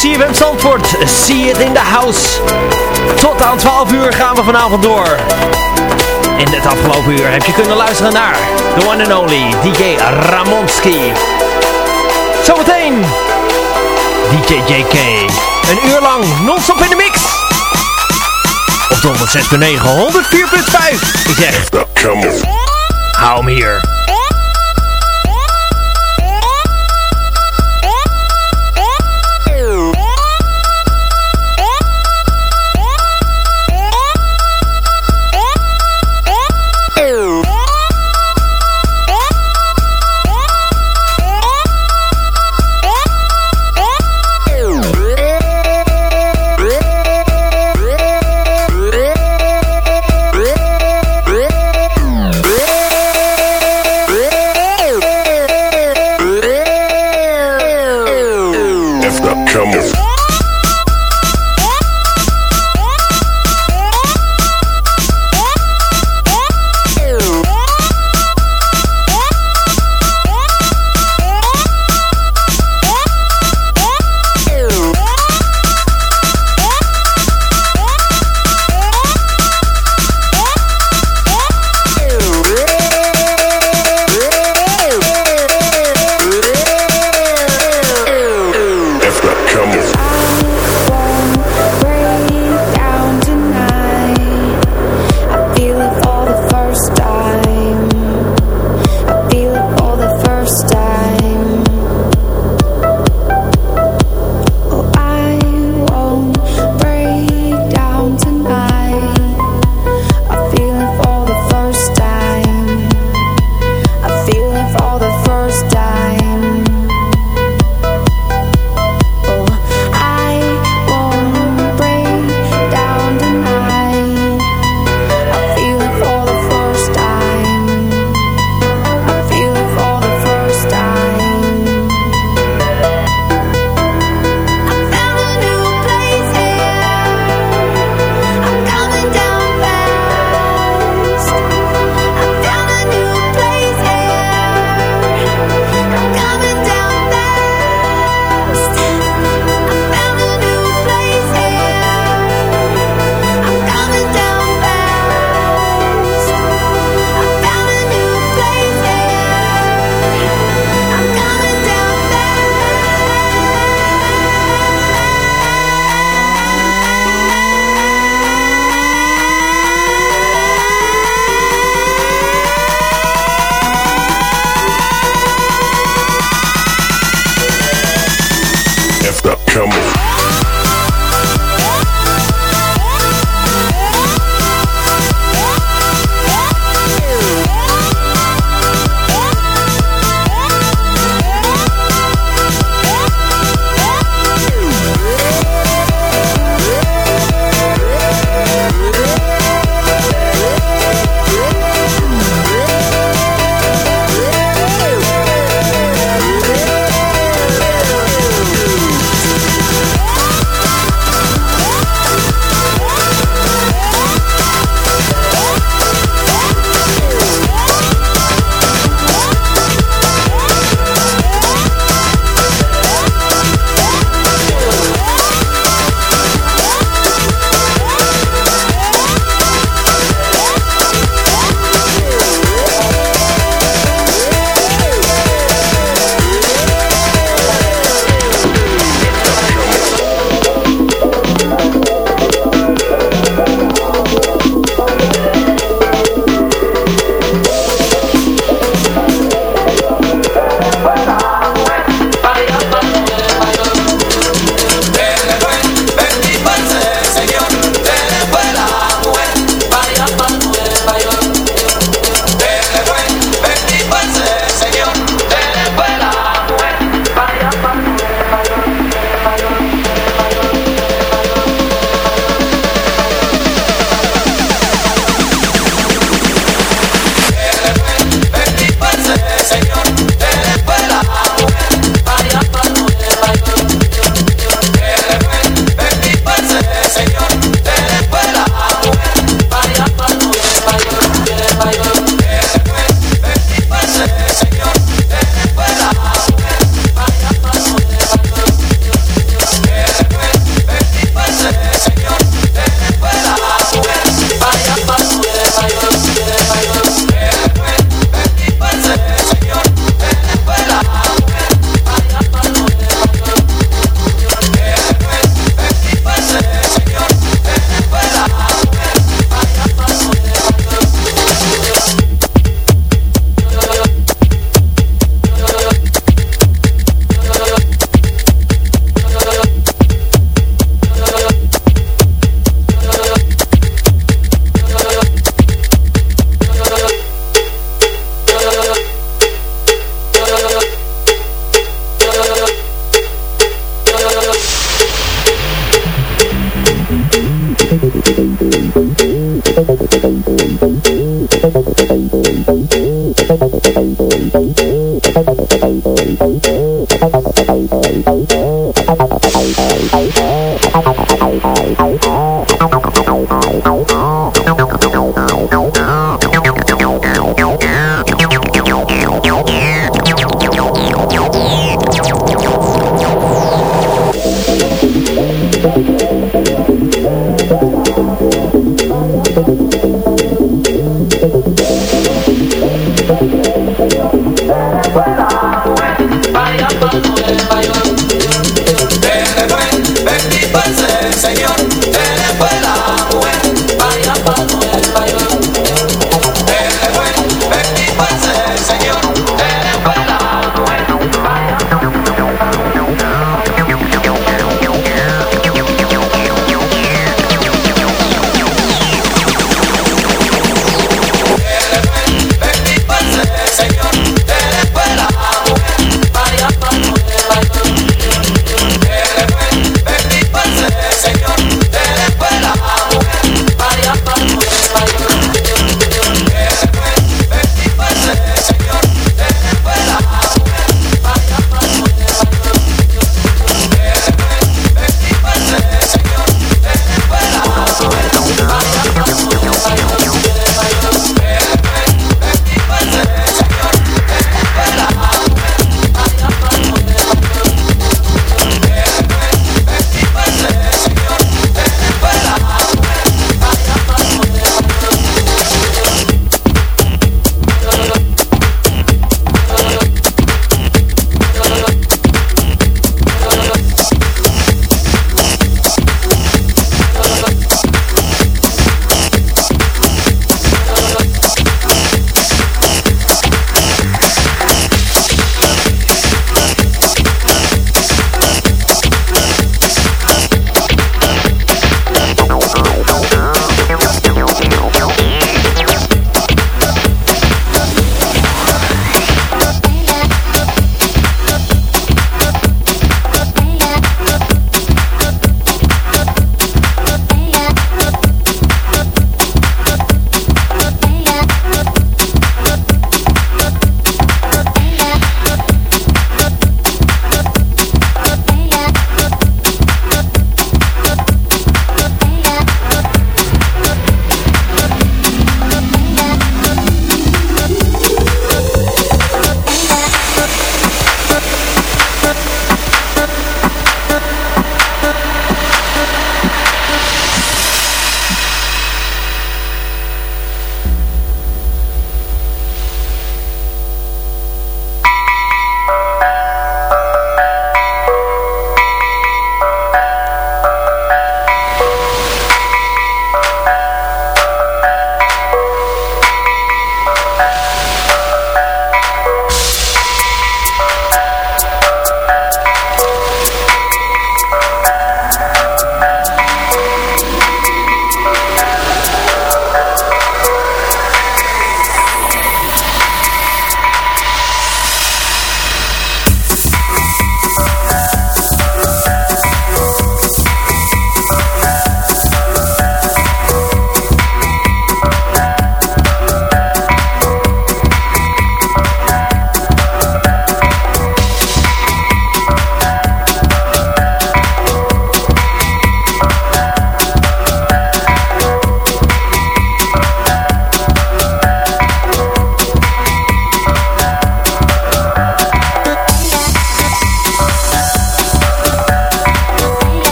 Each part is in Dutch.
CFM Zandvoort. See it in the house. Tot aan 12 uur gaan we vanavond door. In het afgelopen uur heb je kunnen luisteren naar The One and Only DJ Ramonski. Zometeen DJ JK. Een uur lang non-stop in de mix. Op de 106.9, 104.5. Ik zeg, hou hem hier.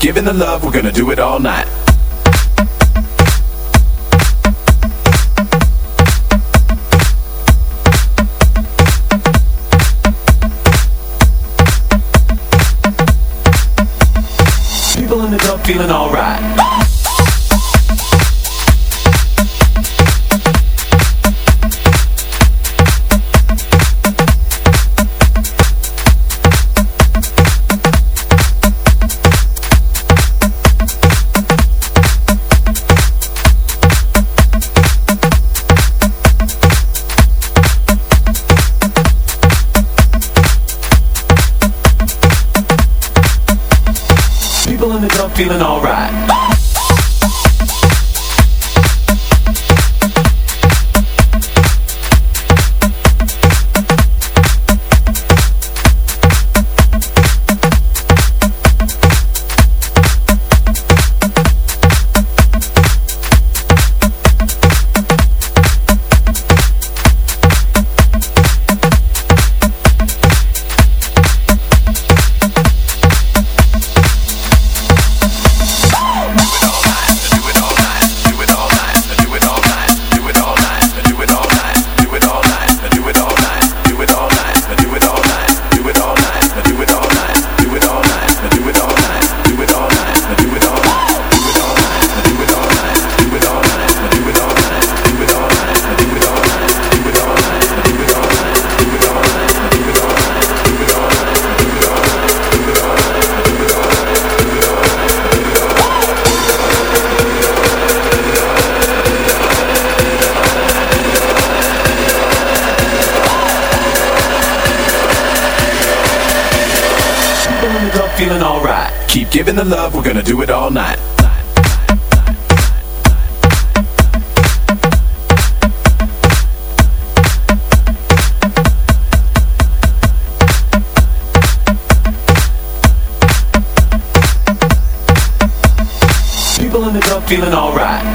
Giving the love, we're gonna do it all night. People in the club feeling alright. Feeling alright. Giving the love, we're gonna do it all night. People in the club feeling alright.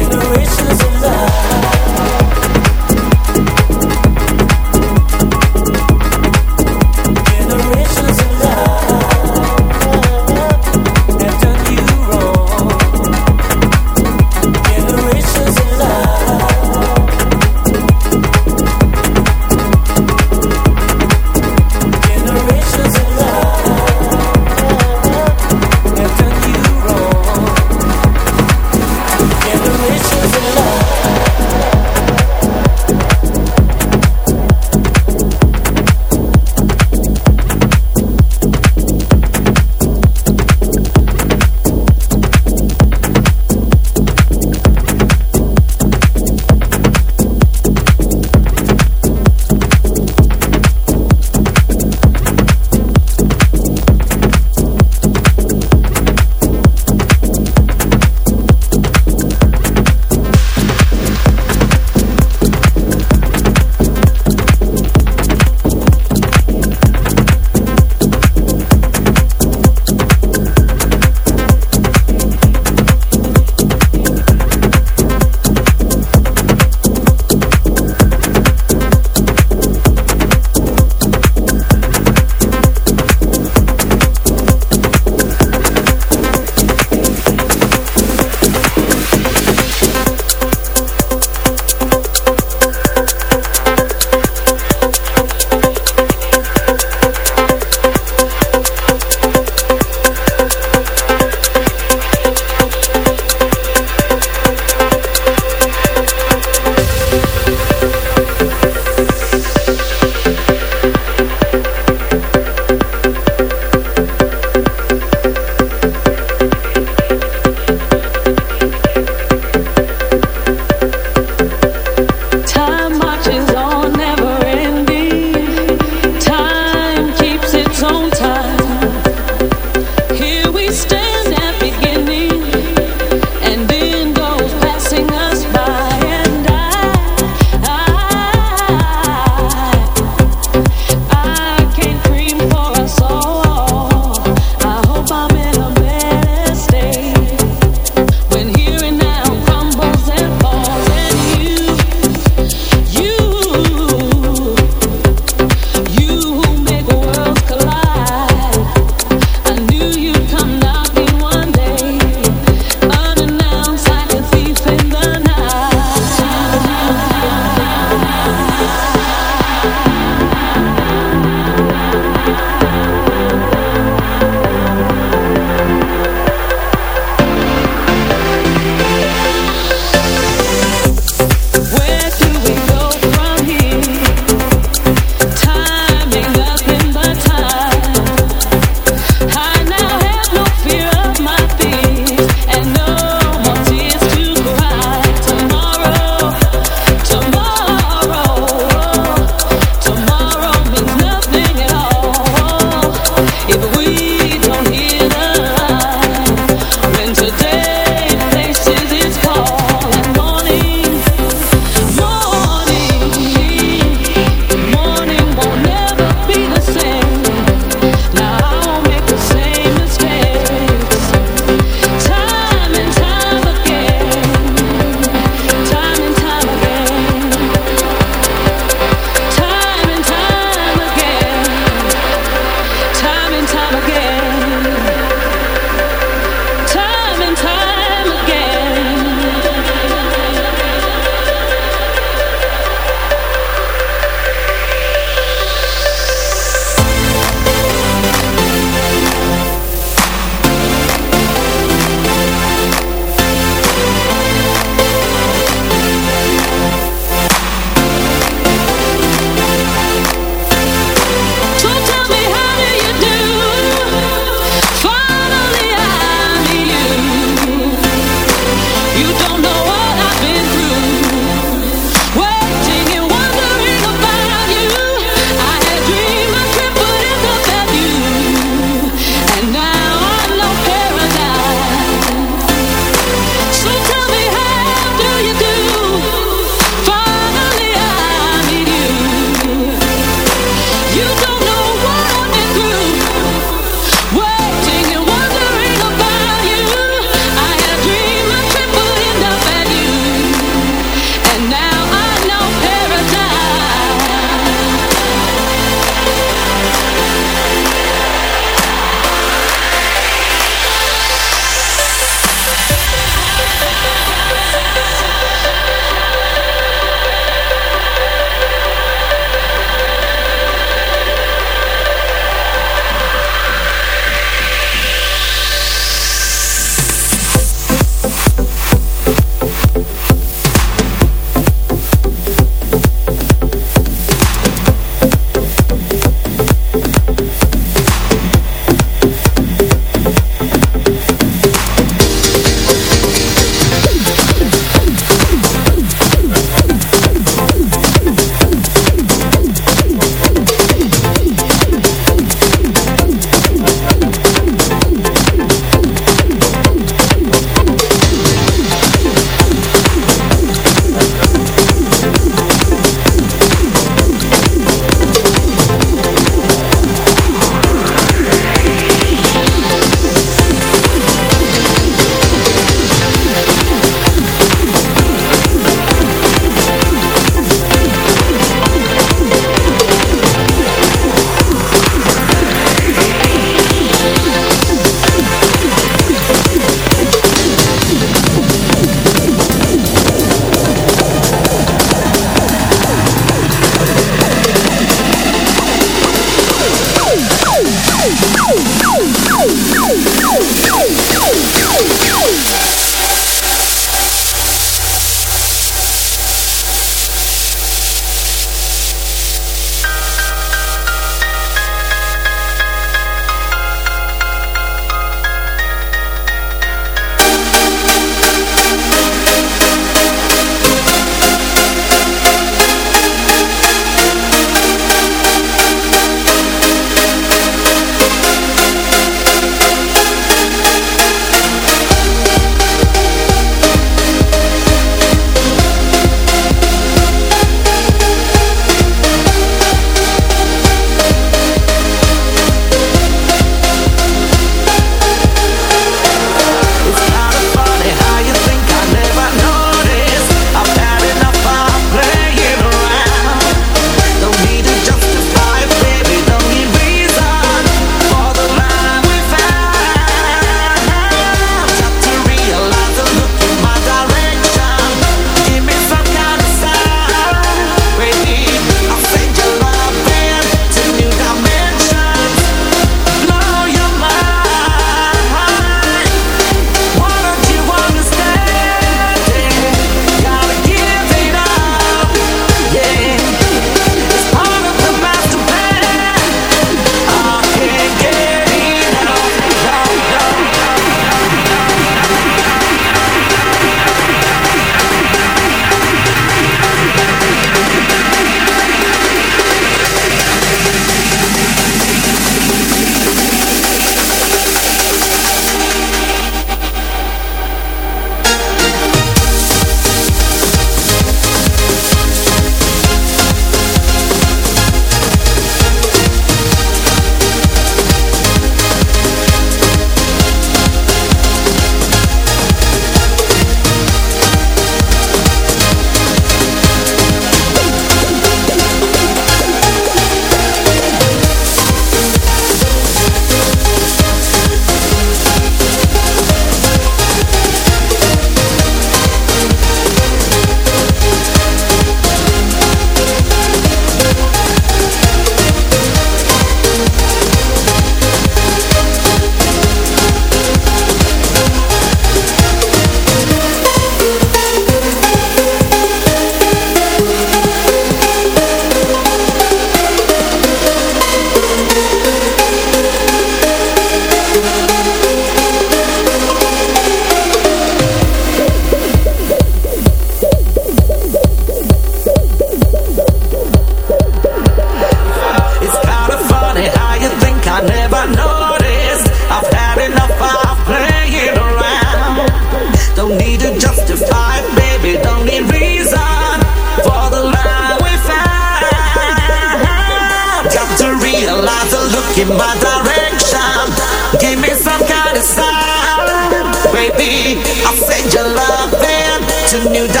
to new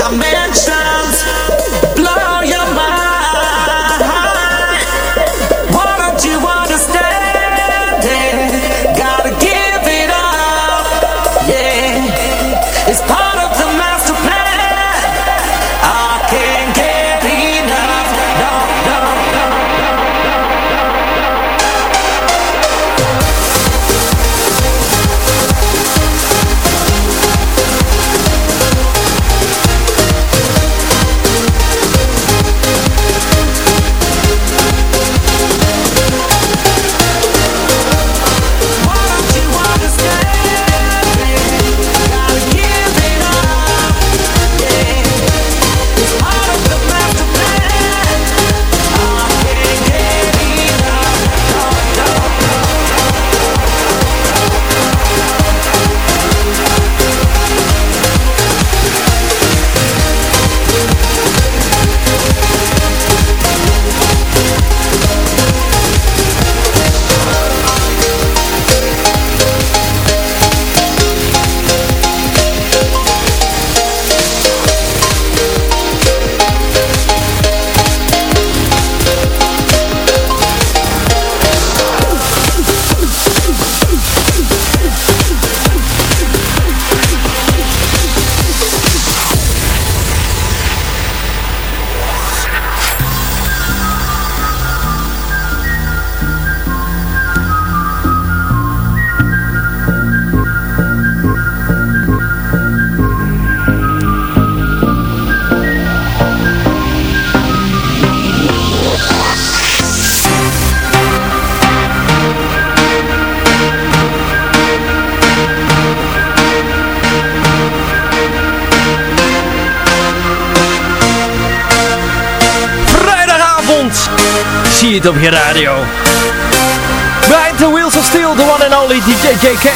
het op je radio. Behind Wheels of Steel, the one and only DJ JK.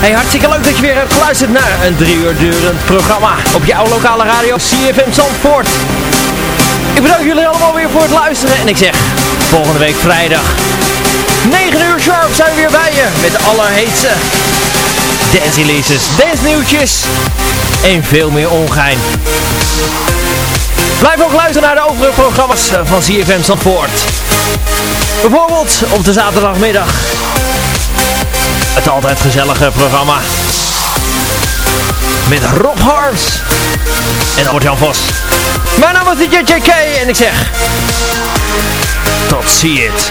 Hey, hartstikke leuk dat je weer hebt geluisterd naar een drie uur durend programma op jouw lokale radio CFM Zandvoort. Ik bedank jullie allemaal weer voor het luisteren en ik zeg, volgende week vrijdag 9 uur sharp zijn we weer bij je met de allerheetste dance releases, dance nieuwtjes en veel meer ongein. Blijf ook luisteren naar de overige programma's van CFM Zandvoort. Bijvoorbeeld op de zaterdagmiddag. Het altijd gezellige programma. Met Rob Harms. En Albert-Jan Vos. Mijn naam is DJ JK en ik zeg... Tot ziens.